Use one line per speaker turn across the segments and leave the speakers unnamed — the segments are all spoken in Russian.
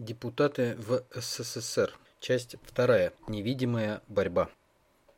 Депутаты в СССР. Часть вторая. Невидимая борьба.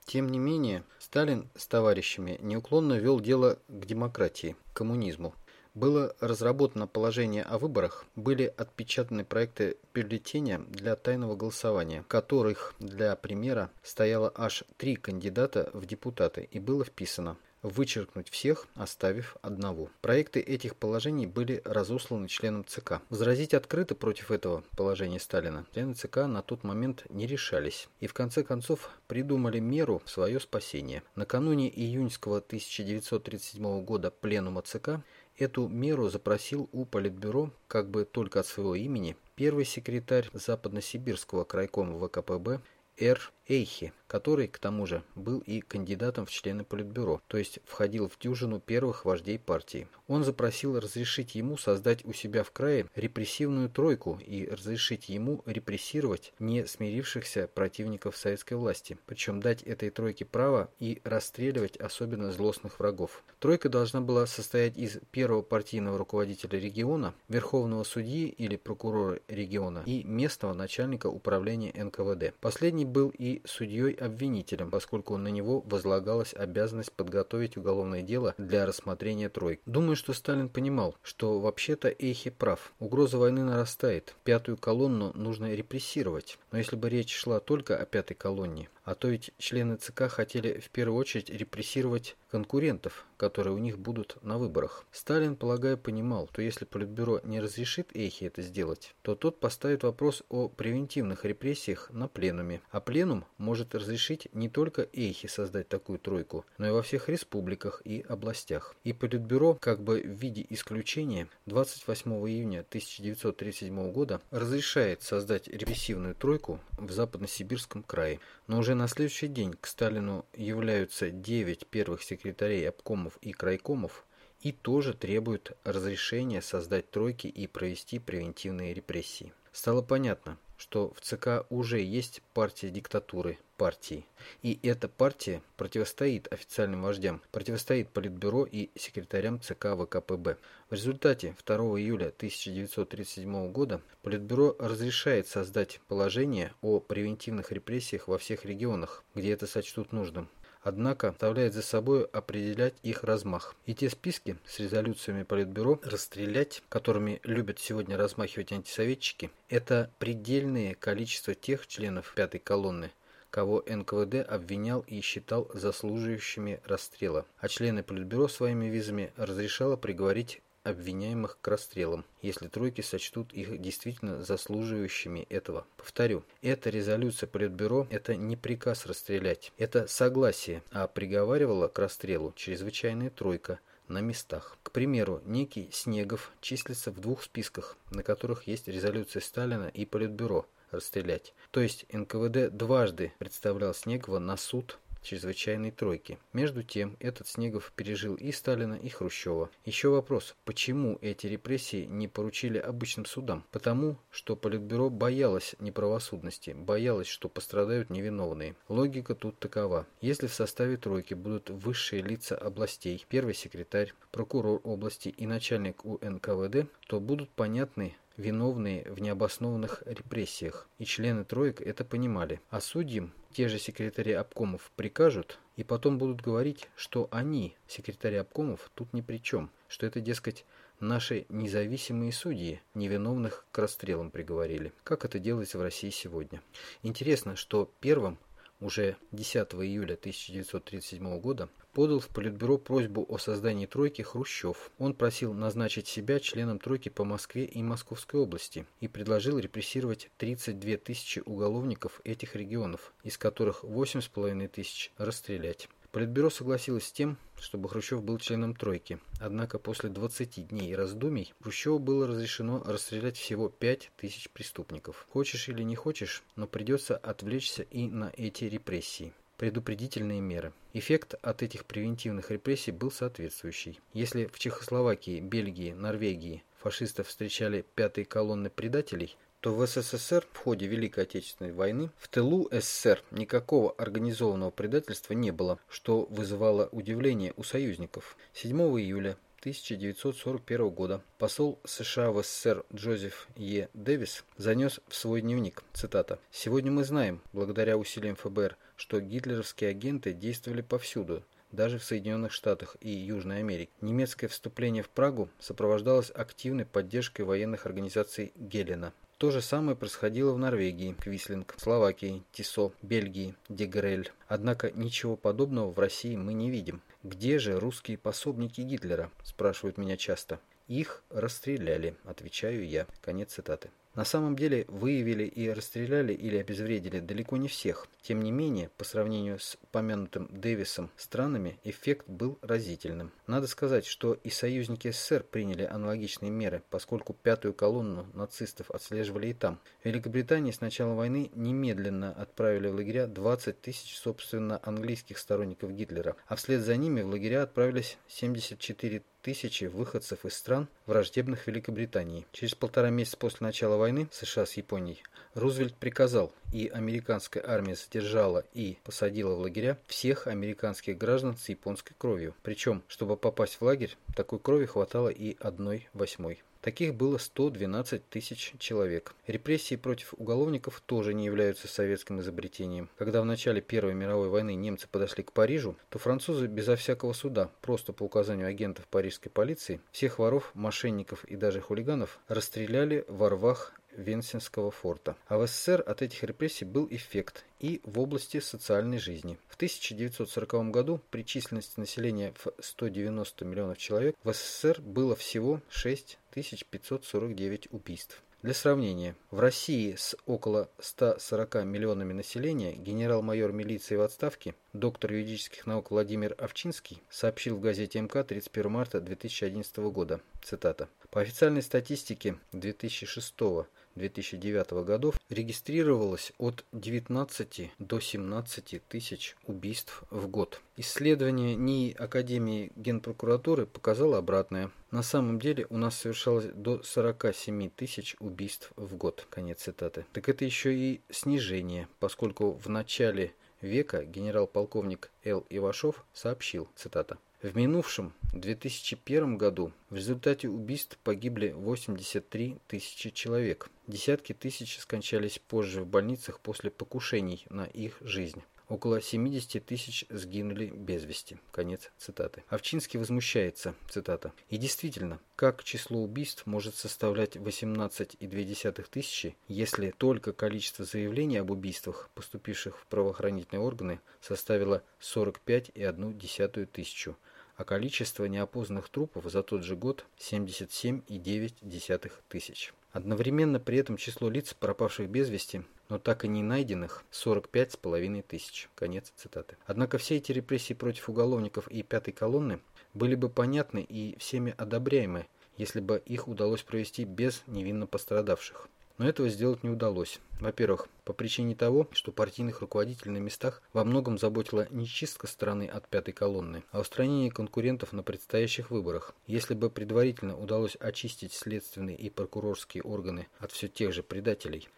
Тем не менее, Сталин с товарищами неуклонно вел дело к демократии, к коммунизму. Было разработано положение о выборах, были отпечатаны проекты бюллетеня для тайного голосования, которых, для примера, стояло аж три кандидата в депутаты и было вписано – вычеркнуть всех, оставив одного. Проекты этих положений были разосланы членам ЦК. Возразить открыто против этого положения Сталина члены ЦК на тот момент не решались и в конце концов придумали меру в свое спасение. Накануне июньского 1937 года пленума ЦК эту меру запросил у Политбюро как бы только от своего имени первый секретарь Западносибирского крайкома ВКПБ Р. Эйхи, который, к тому же, был и кандидатом в члены Политбюро, то есть входил в дюжину первых вождей партии. Он запросил разрешить ему создать у себя в крае репрессивную тройку и разрешить ему репрессировать не смирившихся противников советской власти, причем дать этой тройке право и расстреливать особенно злостных врагов. Тройка должна была состоять из первого партийного руководителя региона, верховного судьи или прокурора региона и местного начальника управления НКВД. Последний был и судьей-обвинителем, поскольку на него возлагалась обязанность подготовить уголовное дело для рассмотрения тройки. Думаю, что Сталин понимал, что вообще-то Эйхи прав. Угроза войны нарастает. Пятую колонну нужно репрессировать. Но если бы речь шла только о пятой колонне, а то ведь члены ЦК хотели в первую очередь репрессировать конкурентов, которые у них будут на выборах. Сталин, полагаю, понимал, что если Политбюро не разрешит Эйхе это сделать, то тот поставит вопрос о превентивных репрессиях на пленуме. А пленум может разрешить не только Эйхе создать такую тройку, но и во всех республиках и областях. И Политбюро, как бы в виде исключения, 28 июня 1937 года разрешает создать репрессивную тройку в Западносибирском крае. Но уже на следующий день к Сталину являются 9 первых секретарей обкомов и крайкомов и тоже требуют разрешения создать тройки и провести превентивные репрессии. Стало понятно, что в ЦК уже есть партия диктатуры партии. И эта партия противостоит официальным вождям, противостоит Политбюро и секретарям ЦК ВКПБ. В результате 2 июля 1937 года Политбюро разрешает создать положение о превентивных репрессиях во всех регионах, где это сочтут нужным однако оставляет за собой определять их размах. И те списки с резолюциями Политбюро расстрелять, которыми любят сегодня размахивать антисоветчики, это предельное количество тех членов пятой колонны, кого НКВД обвинял и считал заслуживающими расстрела, а члены Политбюро своими визами разрешало приговорить обвиняемых к расстрелам, если тройки сочтут их действительно заслуживающими этого. Повторю, эта резолюция Политбюро – это не приказ расстрелять, это согласие, а приговаривала к расстрелу чрезвычайная тройка на местах. К примеру, некий Снегов числится в двух списках, на которых есть резолюция Сталина и Политбюро расстрелять. То есть НКВД дважды представлял Снегова на суд чрезвычайной тройки. Между тем, этот Снегов пережил и Сталина, и Хрущева. Еще вопрос, почему эти репрессии не поручили обычным судам? Потому, что Политбюро боялось неправосудности, боялось, что пострадают невиновные. Логика тут такова. Если в составе тройки будут высшие лица областей, первый секретарь, прокурор области и начальник УНКВД, то будут понятны виновные в необоснованных репрессиях, и члены троек это понимали. А судьям те же секретари обкомов прикажут, и потом будут говорить, что они, секретари обкомов, тут ни при чем, что это, дескать, наши независимые судьи невиновных к расстрелам приговорили. Как это делается в России сегодня? Интересно, что первым уже 10 июля 1937 года подал в Политбюро просьбу о создании тройки Хрущев. Он просил назначить себя членом тройки по Москве и Московской области и предложил репрессировать 32 тысячи уголовников этих регионов, из которых 8,5 тысяч расстрелять. Политбюро согласилось с тем, чтобы Хрущев был членом тройки. Однако после 20 дней раздумий Хрущеву было разрешено расстрелять всего 5 тысяч преступников. Хочешь или не хочешь, но придется отвлечься и на эти репрессии предупредительные меры. Эффект от этих превентивных репрессий был соответствующий. Если в Чехословакии, Бельгии, Норвегии фашистов встречали пятые колонны предателей, то в СССР в ходе Великой Отечественной войны в тылу СССР никакого организованного предательства не было, что вызывало удивление у союзников. 7 июля 1941 года посол США в СССР Джозеф Е. Дэвис занес в свой дневник, цитата, «Сегодня мы знаем, благодаря усилиям ФБР, что гитлеровские агенты действовали повсюду, даже в Соединенных Штатах и Южной Америке. Немецкое вступление в Прагу сопровождалось активной поддержкой военных организаций Гелена. То же самое происходило в Норвегии, Квислинг, Словакии, Тисо, Бельгии, Дегрель. Однако ничего подобного в России мы не видим. «Где же русские пособники Гитлера?» – спрашивают меня часто. «Их расстреляли», – отвечаю я. Конец цитаты. На самом деле выявили и расстреляли или обезвредили далеко не всех. Тем не менее, по сравнению с помянутым Дэвисом странами, эффект был разительным. Надо сказать, что и союзники СССР приняли аналогичные меры, поскольку пятую колонну нацистов отслеживали и там. В Великобритании с начала войны немедленно отправили в лагеря 20 тысяч, собственно, английских сторонников Гитлера, а вслед за ними в лагеря отправились 74 тысячи выходцев из стран, враждебных Великобритании. Через полтора месяца после начала войны США с Японией Рузвельт приказал, и американская армия задержала и посадила в лагеря всех американских граждан с японской кровью. Причем, чтобы попасть в лагерь, такой крови хватало и одной восьмой. Таких было 112 тысяч человек. Репрессии против уголовников тоже не являются советским изобретением. Когда в начале Первой мировой войны немцы подошли к Парижу, то французы безо всякого суда, просто по указанию агентов парижской полиции, всех воров, мошенников и даже хулиганов расстреляли во рвах Венсенского форта. А в СССР от этих репрессий был эффект и в области социальной жизни. В 1940 году при численности населения в 190 миллионов человек в СССР было всего 6549 убийств. Для сравнения, в России с около 140 миллионами населения генерал-майор милиции в отставке, доктор юридических наук Владимир Овчинский сообщил в газете МК 31 марта 2011 года, цитата, «По официальной статистике 2006 2009 годов регистрировалось от 19 до 17 тысяч убийств в год. Исследование НИИ Академии Генпрокуратуры показало обратное. На самом деле у нас совершалось до 47 тысяч убийств в год. Конец цитаты. Так это еще и снижение, поскольку в начале века генерал-полковник Л. Ивашов сообщил, цитата, в минувшем 2001 году в результате убийств погибли 83 тысячи человек. Десятки тысяч скончались позже в больницах после покушений на их жизнь. Около 70 тысяч сгинули без вести. Конец цитаты. Овчинский возмущается, цитата. И действительно, как число убийств может составлять 18,2 тысячи, если только количество заявлений об убийствах, поступивших в правоохранительные органы, составило 45,1 тысячу, а количество неопознанных трупов за тот же год 77,9 тысяч. Одновременно при этом число лиц, пропавших без вести, но так и не найденных, 45,5 тысяч. Конец цитаты. Однако все эти репрессии против уголовников и пятой колонны были бы понятны и всеми одобряемы, если бы их удалось провести без невинно пострадавших. Но этого сделать не удалось. Во-первых, по причине того, что партийных руководителей на местах во многом заботила не чистка страны от пятой колонны, а устранение конкурентов на предстоящих выборах. Если бы предварительно удалось очистить следственные и прокурорские органы от все тех же предателей,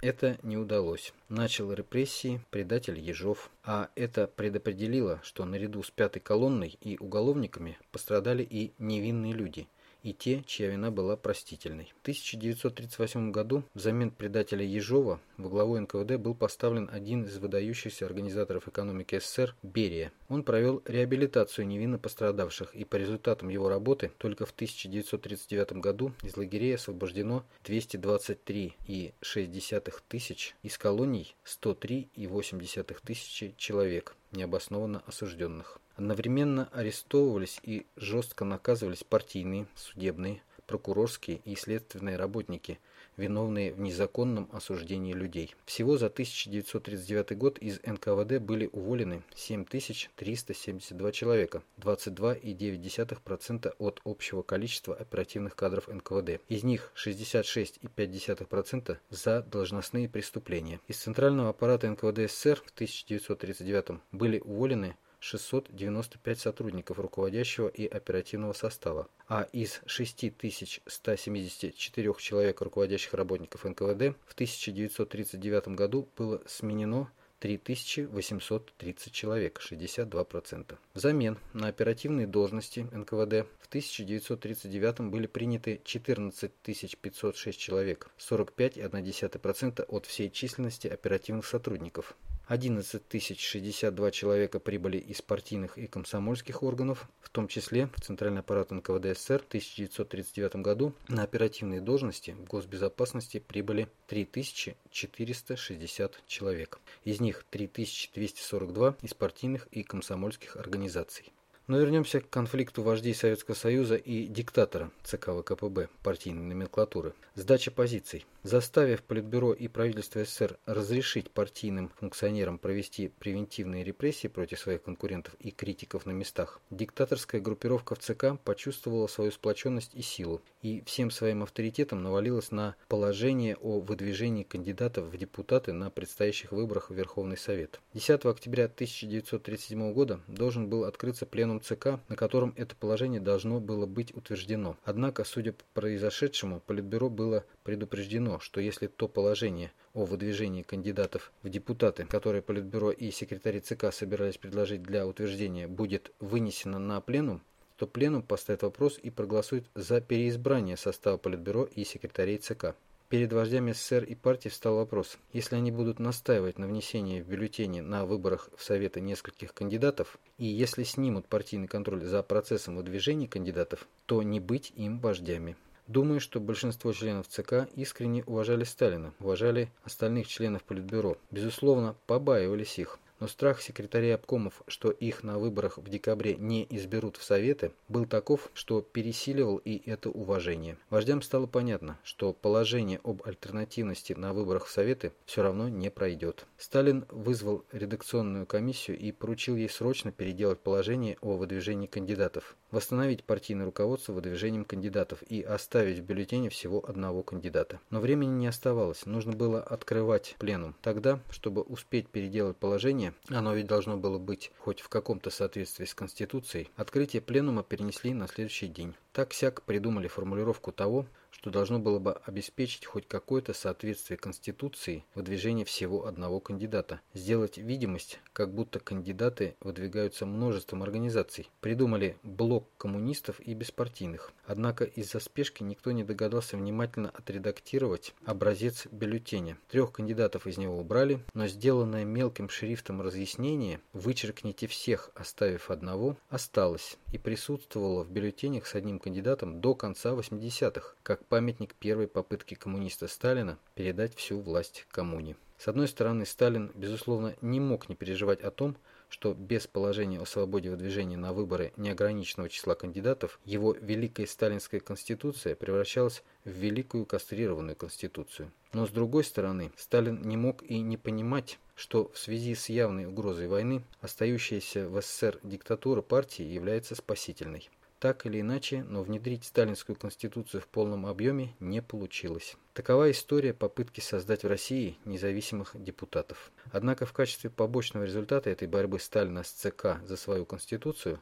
это не удалось. Начал репрессии предатель Ежов, а это предопределило, что наряду с пятой колонной и уголовниками пострадали и невинные люди – и те, чья вина была простительной. В 1938 году взамен предателя Ежова во главу НКВД был поставлен один из выдающихся организаторов экономики СССР Берия. Он провел реабилитацию невинно пострадавших, и по результатам его работы только в 1939 году из лагерей освобождено 223,6 тысяч, из колоний 103,8 тысячи человек, необоснованно осужденных. Одновременно арестовывались и жестко наказывались партийные, судебные, прокурорские и следственные работники, виновные в незаконном осуждении людей. Всего за 1939 год из НКВД были уволены 7372 человека, 22,9% от общего количества оперативных кадров НКВД. Из них 66,5% за должностные преступления. Из центрального аппарата НКВД СССР в 1939 были уволены 695 сотрудников руководящего и оперативного состава, а из 6174 человек руководящих работников НКВД в 1939 году было сменено 3830 человек, 62%. Взамен на оперативные должности НКВД в 1939 были приняты 14 506 человек, 45,1% от всей численности оперативных сотрудников. 11 062 человека прибыли из партийных и комсомольских органов, в том числе в Центральный аппарат НКВД СССР в 1939 году на оперативные должности в госбезопасности прибыли 3460 человек. Из них 3242 из партийных и комсомольских организаций. Но вернемся к конфликту вождей Советского Союза и диктатора ЦК ВКПБ партийной номенклатуры. Сдача позиций. Заставив Политбюро и правительство СССР разрешить партийным функционерам провести превентивные репрессии против своих конкурентов и критиков на местах, диктаторская группировка в ЦК почувствовала свою сплоченность и силу и всем своим авторитетом навалилась на положение о выдвижении кандидатов в депутаты на предстоящих выборах в Верховный Совет. 10 октября 1937 года должен был открыться пленум ЦК, на котором это положение должно было быть утверждено. Однако, судя по произошедшему, Политбюро было предупреждено, что если то положение о выдвижении кандидатов в депутаты, которое Политбюро и секретари ЦК собирались предложить для утверждения, будет вынесено на пленум, то пленум поставит вопрос и проголосует за переизбрание состава Политбюро и секретарей ЦК. Перед вождями СССР и партии встал вопрос, если они будут настаивать на внесении в бюллетени на выборах в Советы нескольких кандидатов, и если снимут партийный контроль за процессом выдвижения кандидатов, то не быть им вождями. Думаю, что большинство членов ЦК искренне уважали Сталина, уважали остальных членов Политбюро, безусловно, побаивались их. Но страх секретарей обкомов, что их на выборах в декабре не изберут в Советы, был таков, что пересиливал и это уважение. Вождям стало понятно, что положение об альтернативности на выборах в Советы все равно не пройдет. Сталин вызвал редакционную комиссию и поручил ей срочно переделать положение о выдвижении кандидатов, восстановить партийное руководство выдвижением кандидатов и оставить в бюллетене всего одного кандидата. Но времени не оставалось, нужно было открывать пленум. Тогда, чтобы успеть переделать положение, оно ведь должно было быть хоть в каком-то соответствии с Конституцией, открытие пленума перенесли на следующий день. Так-сяк придумали формулировку того, что должно было бы обеспечить хоть какое-то соответствие Конституции выдвижения всего одного кандидата, сделать видимость, как будто кандидаты выдвигаются множеством организаций. Придумали блок коммунистов и беспартийных. Однако из-за спешки никто не догадался внимательно отредактировать образец бюллетеня. Трех кандидатов из него убрали, но сделанное мелким шрифтом разъяснение «вычеркните всех, оставив одного» осталось и присутствовало в бюллетенях с одним кандидатом до конца 80-х, как памятник первой попытки коммуниста Сталина передать всю власть коммуне. С одной стороны, Сталин, безусловно, не мог не переживать о том, что без положения о свободе выдвижения на выборы неограниченного числа кандидатов его великая сталинская конституция превращалась в великую кастрированную конституцию. Но с другой стороны, Сталин не мог и не понимать, что в связи с явной угрозой войны остающаяся в СССР диктатура партии является спасительной. Так или иначе, но внедрить сталинскую конституцию в полном объеме не получилось. Такова история попытки создать в России независимых депутатов. Однако в качестве побочного результата этой борьбы Сталина с ЦК за свою конституцию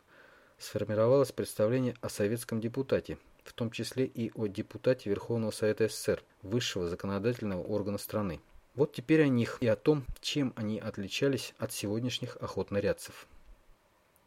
сформировалось представление о советском депутате, в том числе и о депутате Верховного Совета СССР, высшего законодательного органа страны. Вот теперь о них и о том, чем они отличались от сегодняшних охотнорядцев.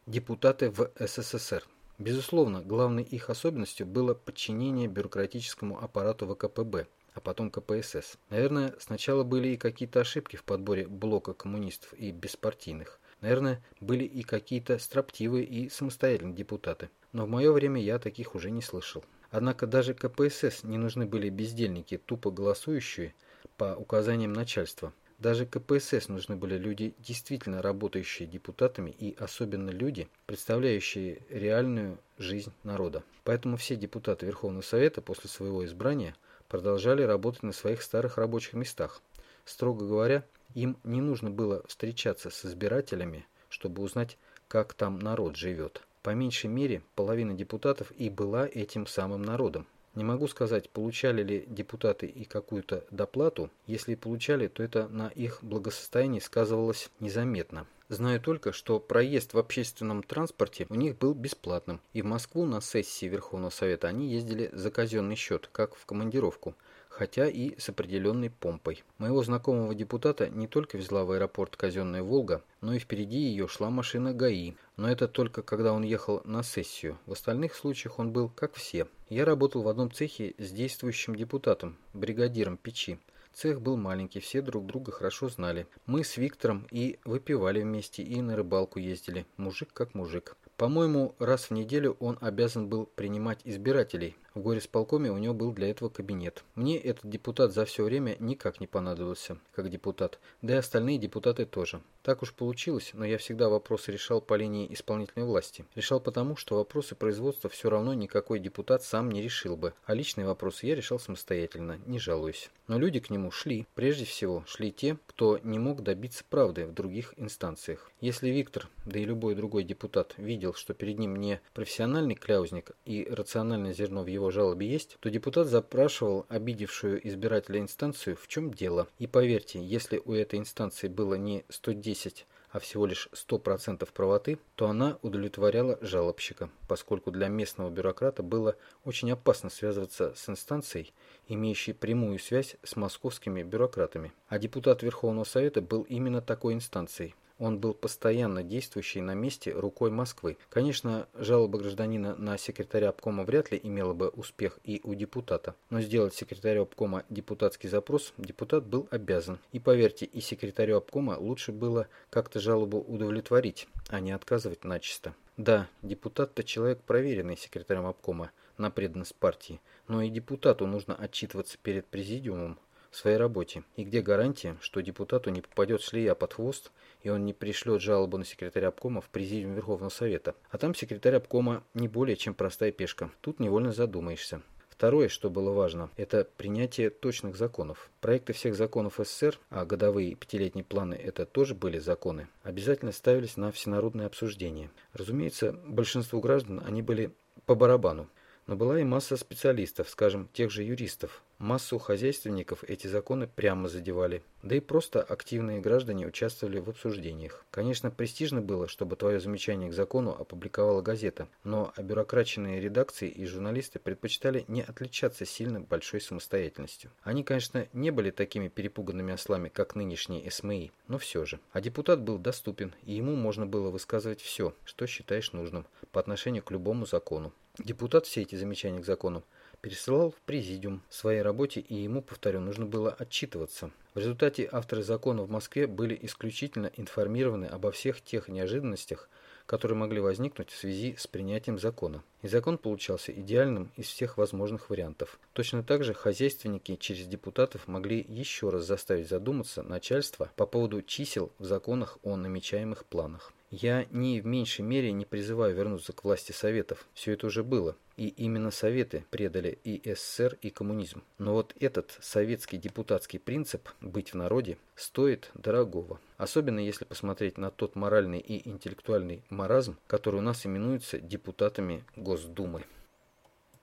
Депутаты в СССР Безусловно, главной их особенностью было подчинение бюрократическому аппарату ВКПБ, а потом КПСС. Наверное, сначала были и какие-то ошибки в подборе блока коммунистов и беспартийных. Наверное, были и какие-то строптивые и самостоятельные депутаты. Но в мое время я таких уже не слышал. Однако даже КПСС не нужны были бездельники, тупо голосующие по указаниям начальства. Даже КПСС нужны были люди, действительно работающие депутатами и особенно люди, представляющие реальную жизнь народа. Поэтому все депутаты Верховного Совета после своего избрания продолжали работать на своих старых рабочих местах. Строго говоря, им не нужно было встречаться с избирателями, чтобы узнать, как там народ живет. По меньшей мере, половина депутатов и была этим самым народом. Не могу сказать, получали ли депутаты и какую-то доплату. Если получали, то это на их благосостоянии сказывалось незаметно. Знаю только, что проезд в общественном транспорте у них был бесплатным, и в Москву на сессии Верховного Совета они ездили за казенный счет, как в командировку, хотя и с определенной помпой. Моего знакомого депутата не только везла в аэропорт казенная «Волга», но и впереди ее шла машина ГАИ. Но это только когда он ехал на сессию. В остальных случаях он был как все. Я работал в одном цехе с действующим депутатом, бригадиром печи. Цех был маленький, все друг друга хорошо знали. Мы с Виктором и выпивали вместе, и на рыбалку ездили. Мужик как мужик. По-моему, раз в неделю он обязан был принимать избирателей, в горисполкоме у него был для этого кабинет. Мне этот депутат за все время никак не понадобился, как депутат, да и остальные депутаты тоже. Так уж получилось, но я всегда вопросы решал по линии исполнительной власти. Решал потому, что вопросы производства все равно никакой депутат сам не решил бы, а личные вопросы я решал самостоятельно, не жалуюсь. Но люди к нему шли. Прежде всего, шли те, кто не мог добиться правды в других инстанциях. Если Виктор, да и любой другой депутат, видел, что перед ним не профессиональный кляузник и рациональное зерно в его его жалобе есть, то депутат запрашивал обидевшую избирателя инстанцию, в чем дело. И поверьте, если у этой инстанции было не 110, а всего лишь 100% правоты, то она удовлетворяла жалобщика, поскольку для местного бюрократа было очень опасно связываться с инстанцией, имеющей прямую связь с московскими бюрократами. А депутат Верховного Совета был именно такой инстанцией. Он был постоянно действующий на месте рукой Москвы. Конечно, жалоба гражданина на секретаря обкома вряд ли имела бы успех и у депутата. Но сделать секретарю обкома депутатский запрос депутат был обязан. И поверьте, и секретарю обкома лучше было как-то жалобу удовлетворить, а не отказывать начисто. Да, депутат-то человек проверенный секретарем обкома на преданность партии, но и депутату нужно отчитываться перед президиумом в своей работе. И где гарантия, что депутату не попадет шлея под хвост, и он не пришлет жалобу на секретаря обкома в президиум Верховного Совета. А там секретарь обкома не более чем простая пешка. Тут невольно задумаешься. Второе, что было важно, это принятие точных законов. Проекты всех законов СССР, а годовые пятилетние планы это тоже были законы, обязательно ставились на всенародное обсуждение. Разумеется, большинству граждан они были по барабану. Но была и масса специалистов, скажем, тех же юристов. Массу хозяйственников эти законы прямо задевали. Да и просто активные граждане участвовали в обсуждениях. Конечно, престижно было, чтобы твое замечание к закону опубликовала газета, но обюрокраченные редакции и журналисты предпочитали не отличаться сильно большой самостоятельностью. Они, конечно, не были такими перепуганными ослами, как нынешние СМИ, но все же. А депутат был доступен, и ему можно было высказывать все, что считаешь нужным, по отношению к любому закону. Депутат все эти замечания к закону пересылал в президиум в своей работе, и ему, повторю, нужно было отчитываться. В результате авторы закона в Москве были исключительно информированы обо всех тех неожиданностях, которые могли возникнуть в связи с принятием закона. И закон получался идеальным из всех возможных вариантов. Точно так же хозяйственники через депутатов могли еще раз заставить задуматься начальство по поводу чисел в законах о намечаемых планах. Я ни в меньшей мере не призываю вернуться к власти Советов. Все это уже было. И именно Советы предали и СССР, и коммунизм. Но вот этот советский депутатский принцип «быть в народе» стоит дорогого. Особенно если посмотреть на тот моральный и интеллектуальный маразм, который у нас именуется депутатами Госдумы.